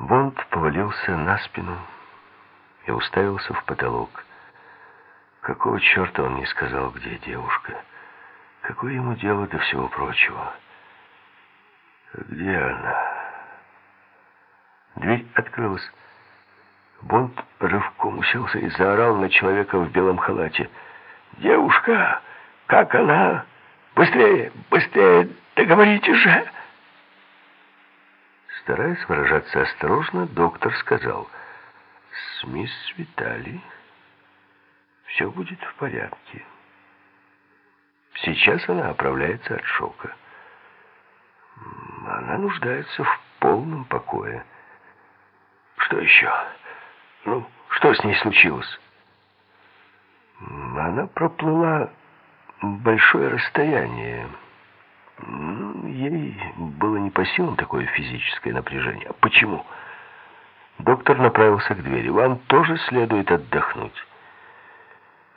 Бонд повалился на спину и уставился в потолок. Какого черта он не сказал, где девушка? Какое ему дело до всего прочего? Где она? Дверь открылась. Бонд рывком уселся и заорал на человека в белом халате. «Девушка! Как она? Быстрее! Быстрее! Договорите же!» Стараясь выражаться осторожно, доктор сказал, «С мисс Витали все будет в порядке. Сейчас она оправляется от шока. Она нуждается в полном покое. Что еще? Ну, что с ней случилось?» Она проплыла большое расстояние. Ей было не по силам такое физическое напряжение. Почему? Доктор направился к двери. Вам тоже следует отдохнуть.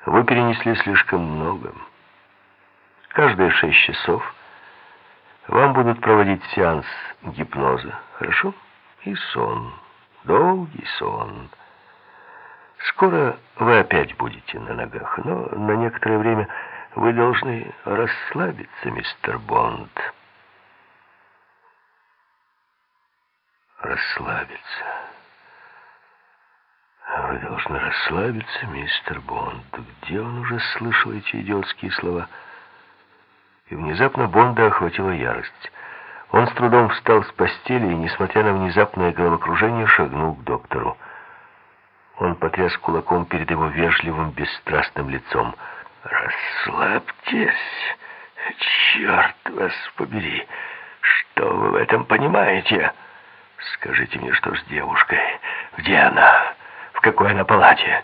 Вы перенесли слишком много. Каждые шесть часов вам будут проводить сеанс гипноза. Хорошо? И сон. Долгий сон. Скоро вы опять будете на ногах, но на некоторое время вы должны расслабиться, мистер Бонд. Расслабиться. Вы должны расслабиться, мистер Бонд. Где он уже слышал эти идиотские слова? И внезапно Бонда охватила ярость. Он с трудом встал с постели и, несмотря на внезапное головокружение, шагнул к доктору. Он потряс кулаком перед его вежливым, бесстрастным лицом. «Расслабьтесь! Черт вас побери! Что вы в этом понимаете? Скажите мне, что с девушкой? Где она? В какой она палате?»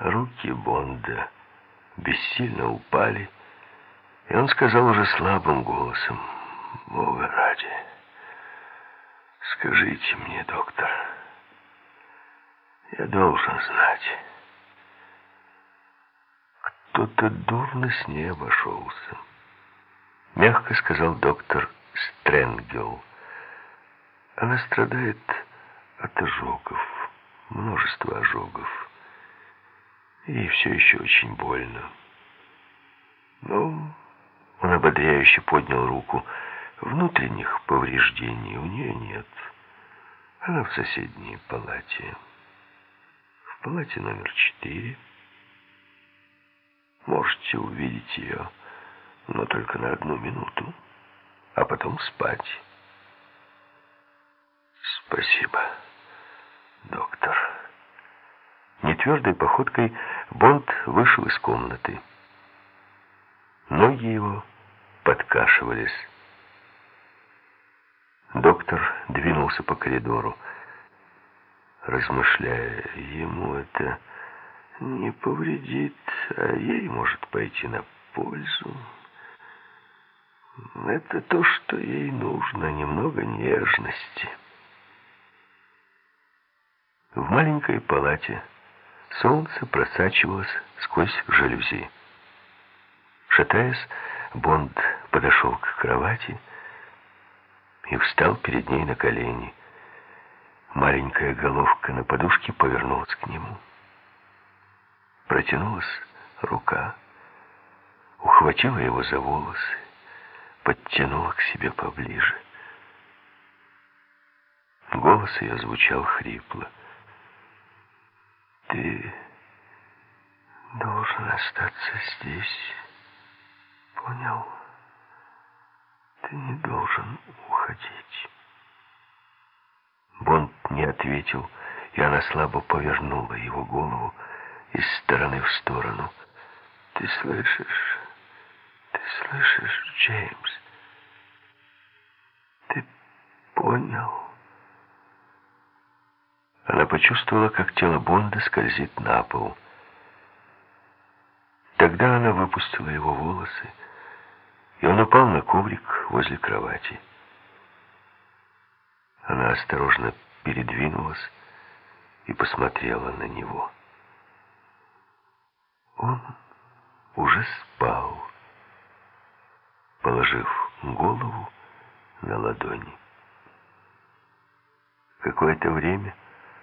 Руки Бонда бессильно упали, и он сказал уже слабым голосом, «Бога ради, скажите мне, доктор». Я должен знать. Кто-то дурно с ней обошелся. Мягко сказал доктор Стрэнгел. Она страдает от ожогов, множество ожогов. Ей все еще очень больно. Ну, он ободряюще поднял руку. Внутренних повреждений у нее нет. Она в соседней палате палате номер четыре. Можете увидеть ее, но только на одну минуту, а потом спать. Спасибо, доктор. Нетвердой походкой Бонд вышел из комнаты. Ноги его подкашивались. Доктор двинулся по коридору размышляя, ему это не повредит, а ей может пойти на пользу. Это то, что ей нужно, немного нежности. В маленькой палате солнце просачивалось сквозь жалюзи. Шатаясь, Бонд подошел к кровати и встал перед ней на колени. Маленькая головка на подушке повернулась к нему. Протянулась рука, ухватила его за волосы, подтянула к себе поближе. Голос ее звучал хрипло. «Ты должен остаться здесь, понял? Ты не должен уходить». Бонд не ответил, и она слабо повернула его голову из стороны в сторону. «Ты слышишь? Ты слышишь, Джеймс? Ты понял?» Она почувствовала, как тело Бонда скользит на пол. Тогда она выпустила его волосы, и он упал на коврик возле кровати. Она осторожно передвинулась и посмотрела на него. Он уже спал, положив голову на ладони. Какое-то время